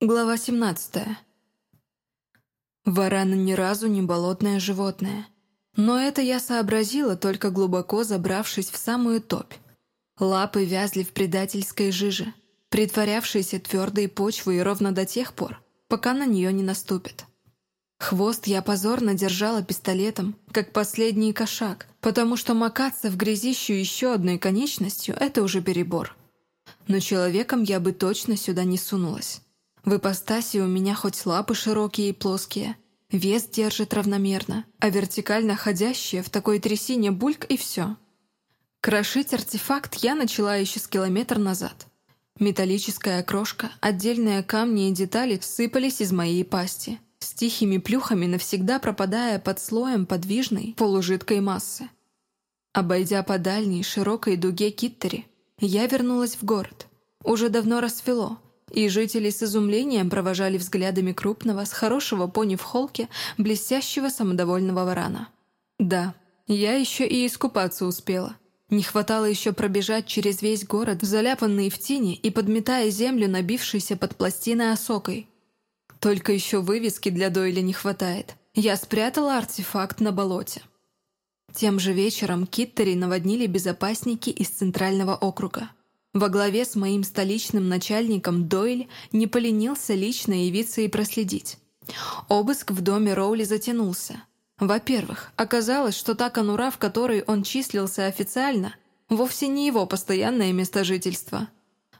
Глава 17. Варана ни разу не болотное животное. Но это я сообразила, только глубоко забравшись в самую топь. Лапы вязли в предательской жиже, притворявшейся твердой почвой ровно до тех пор, пока на нее не наступит. Хвост я позорно держала пистолетом, как последний кошак, потому что макаться в грязищу еще одной конечностью – это уже перебор. Но человеком я бы точно сюда не сунулась. В ипостаси у меня хоть лапы широкие и плоские, вес держит равномерно, а вертикально ходящие в такой трясине бульк и все. Крошить артефакт я начала еще с километр назад. Металлическая крошка, отдельные камни и детали сыпались из моей пасти, с тихими плюхами навсегда пропадая под слоем подвижной полужидкой массы. Обойдя по дальней широкой дуге Киттери, я вернулась в город. Уже давно рассвело — и жители с изумлением провожали взглядами крупного, с хорошего пони в холке, блестящего самодовольного варана. Да, я еще и искупаться успела. Не хватало еще пробежать через весь город, заляпанный в тени и подметая землю, набившейся под пластиной осокой. Только еще вывески для Дойля не хватает. Я спрятала артефакт на болоте. Тем же вечером Киттери наводнили безопасники из Центрального округа. Во главе с моим столичным начальником Дойль не поленился лично явиться и проследить. Обыск в доме Роули затянулся. Во-первых, оказалось, что та конура, в которой он числился официально, вовсе не его постоянное место жительства.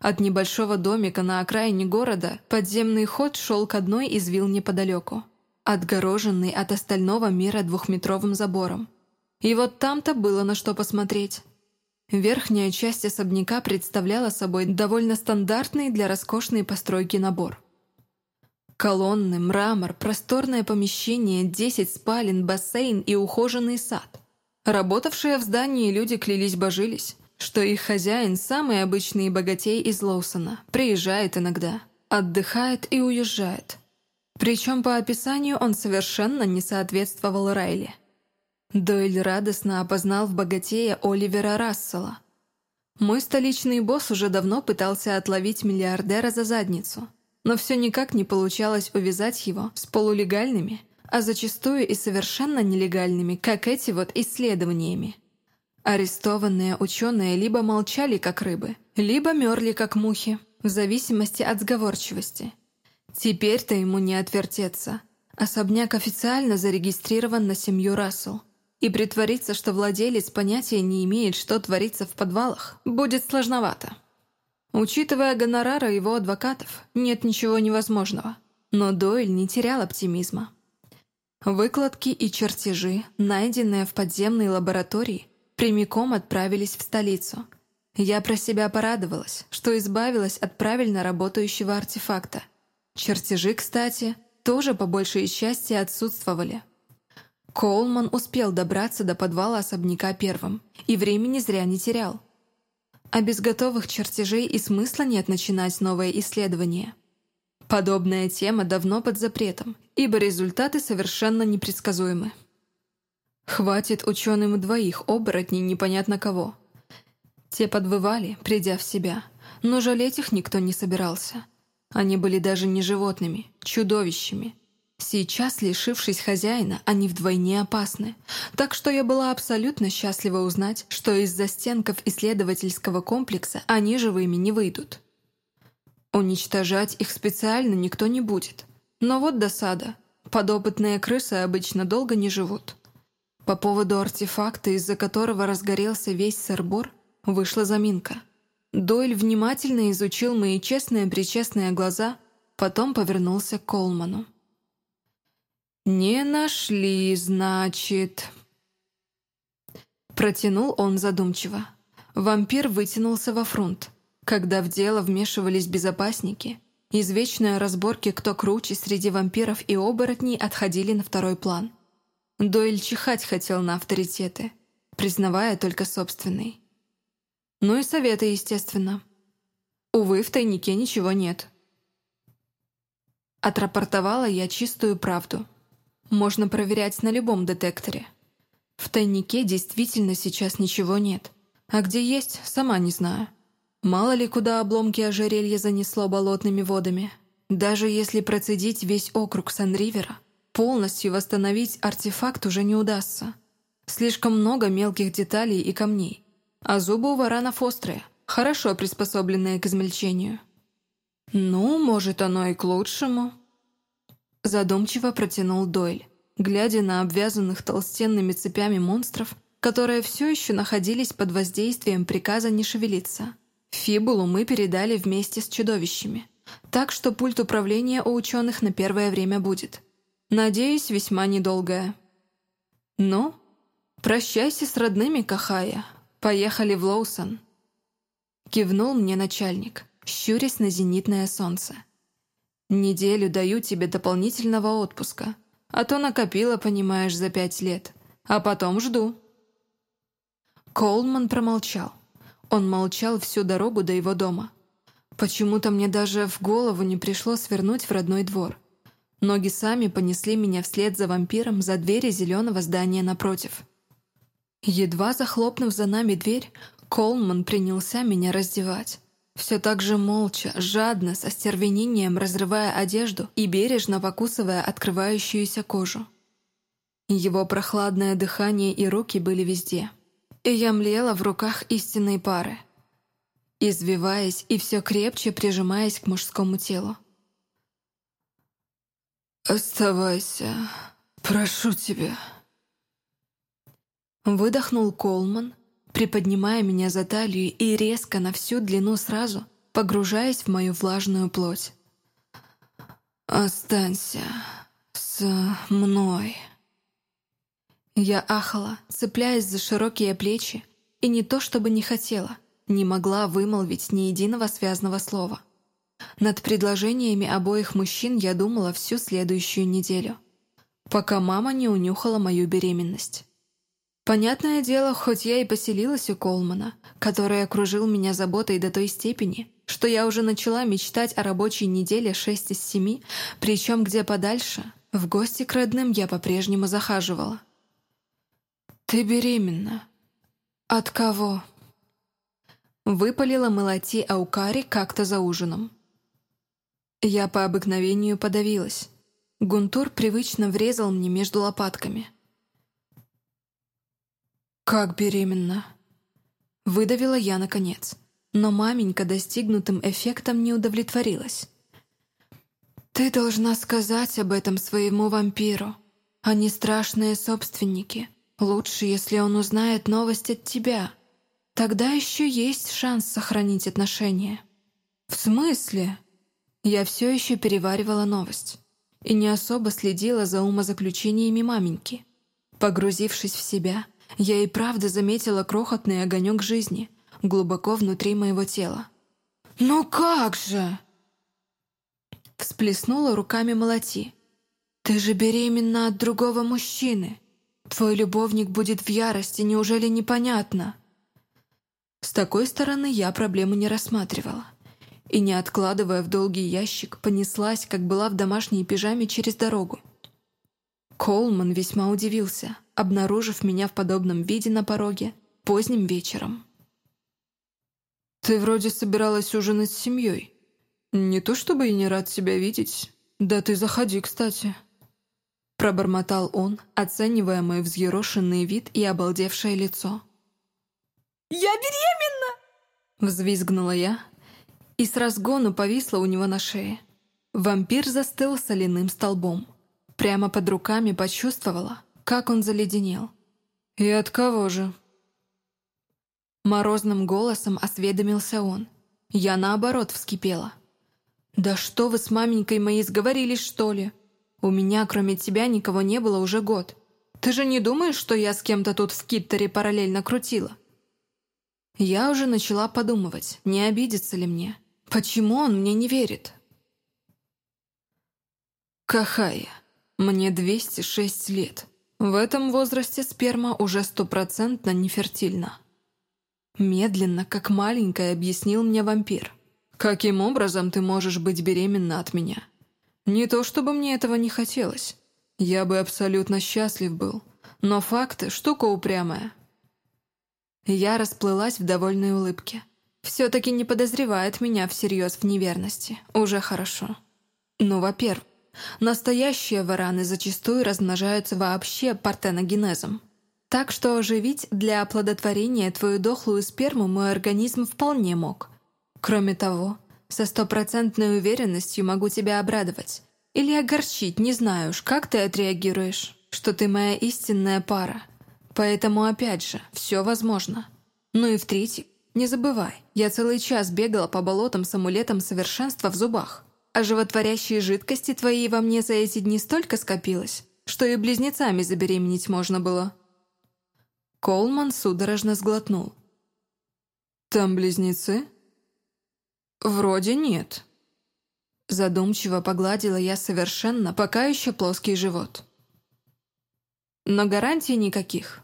От небольшого домика на окраине города подземный ход шел к одной из вилл неподалеку, отгороженный от остального мира двухметровым забором. И вот там-то было на что посмотреть. Верхняя часть особняка представляла собой довольно стандартный для роскошной постройки набор. Колонны, мрамор, просторное помещение, 10 спален, бассейн и ухоженный сад. Работавшие в здании люди клялись-божились, что их хозяин, самый обычный богатей из Лоусона, приезжает иногда, отдыхает и уезжает. Причем по описанию он совершенно не соответствовал Райли – Дойль радостно опознал в богатея Оливера Рассела. Мой столичный босс уже давно пытался отловить миллиардера за задницу, но все никак не получалось увязать его с полулегальными, а зачастую и совершенно нелегальными, как эти вот исследованиями. Арестованные ученые либо молчали, как рыбы, либо мерли, как мухи, в зависимости от сговорчивости. Теперь-то ему не отвертеться. Особняк официально зарегистрирован на семью Рассел. И притвориться, что владелец понятия не имеет, что творится в подвалах, будет сложновато. Учитывая гонорары его адвокатов, нет ничего невозможного. Но Дойль не терял оптимизма. Выкладки и чертежи, найденные в подземной лаборатории, прямиком отправились в столицу. Я про себя порадовалась, что избавилась от правильно работающего артефакта. Чертежи, кстати, тоже по большей части отсутствовали. Коулман успел добраться до подвала особняка первым и времени зря не терял. А без готовых чертежей и смысла нет начинать новое исследование. Подобная тема давно под запретом, ибо результаты совершенно непредсказуемы. Хватит ученым двоих оборотней непонятно кого. Те подвывали, придя в себя, но жалеть их никто не собирался. Они были даже не животными, чудовищами, Сейчас, лишившись хозяина, они вдвойне опасны. Так что я была абсолютно счастлива узнать, что из-за стенков исследовательского комплекса они живыми не выйдут. Уничтожать их специально никто не будет. Но вот досада. Подопытные крысы обычно долго не живут. По поводу артефакта, из-за которого разгорелся весь сырбор, вышла заминка. Дойль внимательно изучил мои честные-причестные глаза, потом повернулся к Колману. «Не нашли, значит...» Протянул он задумчиво. Вампир вытянулся во фронт. Когда в дело вмешивались безопасники, извечные разборки кто круче среди вампиров и оборотней отходили на второй план. Дойль чихать хотел на авторитеты, признавая только собственный. Ну и советы, естественно. Увы, в тайнике ничего нет. Отрапортовала я чистую правду – можно проверять на любом детекторе. В тайнике действительно сейчас ничего нет. А где есть, сама не знаю. Мало ли куда обломки ожерелья занесло болотными водами. даже если процедить весь округ Сан-Ривера, полностью восстановить артефакт уже не удастся. Слишком много мелких деталей и камней, а зубы у варанов острые, хорошо приспособленные к измельчению. «Ну, может, оно и к лучшему», — задумчиво протянул Дойль, глядя на обвязанных толстенными цепями монстров, которые все еще находились под воздействием приказа не шевелиться. Фибулу мы передали вместе с чудовищами, так что пульт управления у ученых на первое время будет. Надеюсь, весьма недолгое. Ну, прощайся с родными, Кахая. Поехали в Лоусон. Кивнул мне начальник, щурясь на зенитное солнце. Неделю даю тебе дополнительного отпуска, а то накопила, понимаешь, за пять лет, а потом жду. Колман промолчал. Он молчал всю дорогу до его дома. Почему-то мне даже в голову не пришло свернуть в родной двор. Ноги сами понесли меня вслед за вампиром за двери зеленого здания напротив. Едва захлопнув за нами дверь, Колман принялся меня раздевать. Все так же молча, жадно, со стервенением разрывая одежду и бережно покусывая открывающуюся кожу. Его прохладное дыхание и руки были везде — и я млела в руках истинной пары, извиваясь и все крепче прижимаясь к мужскому телу. «Оставайся, прошу тебя». Выдохнул Колман, приподнимая меня за талию и резко на всю длину сразу, погружаясь в мою влажную плоть. «Останься с мной». Я ахала, цепляясь за широкие плечи, и не то чтобы не хотела, не могла вымолвить ни единого связанного слова. Над предложениями обоих мужчин я думала всю следующую неделю, пока мама не унюхала мою беременность. Понятное дело, хоть я и поселилась у Колмана, который окружил меня заботой до той степени, что я уже начала мечтать о рабочей неделе шесть из семи, причем где подальше, в гости к родным я по-прежнему захаживала. «Ты беременна. От кого?» Выпалила Малати Аукари как-то за ужином. Я по обыкновению подавилась. Гунтур привычно врезал мне между лопатками. «Как беременна?» Выдавила я наконец, но маменька достигнутым эффектом не удовлетворилась. «Ты должна сказать об этом своему вампиру. Они страшные собственники. Лучше, если он узнает новость от тебя. Тогда еще есть шанс сохранить отношения. В смысле? Я все еще переваривала новость и не особо следила за умозаключениями маменьки. Погрузившись в себя, я и правда заметила крохотный огонек жизни глубоко внутри моего тела. «Ну как же?» Всплеснула руками молоти. «Ты же беременна от другого мужчины. Твой любовник будет в ярости, неужели непонятно?» С такой стороны я проблему не рассматривала. И, не откладывая в долгий ящик, понеслась, как была в домашней пижаме, через дорогу. Колман весьма удивился, обнаружив меня в подобном виде на пороге поздним вечером. «Ты вроде собиралась ужинать с семьей. Не то чтобы и не рад тебя видеть. Да ты заходи, кстати». Пробормотал он, оценивая мой взъерошенный вид и обалдевшее лицо. «Я беременна!» Взвизгнула я и с разгону повисла у него на шее. Вампир застыл соляным столбом. Прямо под руками почувствовала, как он заледенел. «И от кого же?» Морозным голосом осведомился он. Я, наоборот, вскипела. «Да что вы с маменькой моей сговорились, что ли? У меня, кроме тебя, никого не было уже год. Ты же не думаешь, что я с кем-то тут в Киттере параллельно крутила?» Я уже начала подумывать, не обидится ли мне. Почему он мне не верит? Кахая, мне 206 лет. В этом возрасте сперма уже стопроцентно нефертильна. Медленно, как маленькая, объяснил мне вампир. «Каким образом ты можешь быть беременна от меня?» Не то чтобы мне этого не хотелось. Я бы абсолютно счастлив был. Но факты — штука упрямая. Я расплылась в довольной улыбке. Все-таки не подозревает меня всерьез в неверности. Уже хорошо. Ну, во-первых, настоящие вараны зачастую размножаются вообще партеногенезом. Так что оживить для оплодотворения твою дохлую сперму мой организм вполне мог. Кроме того, со стопроцентной уверенностью могу тебя обрадовать. Или огорчить, не знаю уж, как ты отреагируешь, что ты моя истинная пара. Поэтому опять же, все возможно. Ну и в-третьих, не забывай, я целый час бегала по болотам с амулетом совершенства в зубах. А животворящие жидкости твои во мне за эти дни столько скопилось, что и близнецами забеременеть можно было. Колман судорожно сглотнул. «Там близнецы?» «Вроде нет». Задумчиво погладила я совершенно пока еще плоский живот. «Но гарантий никаких.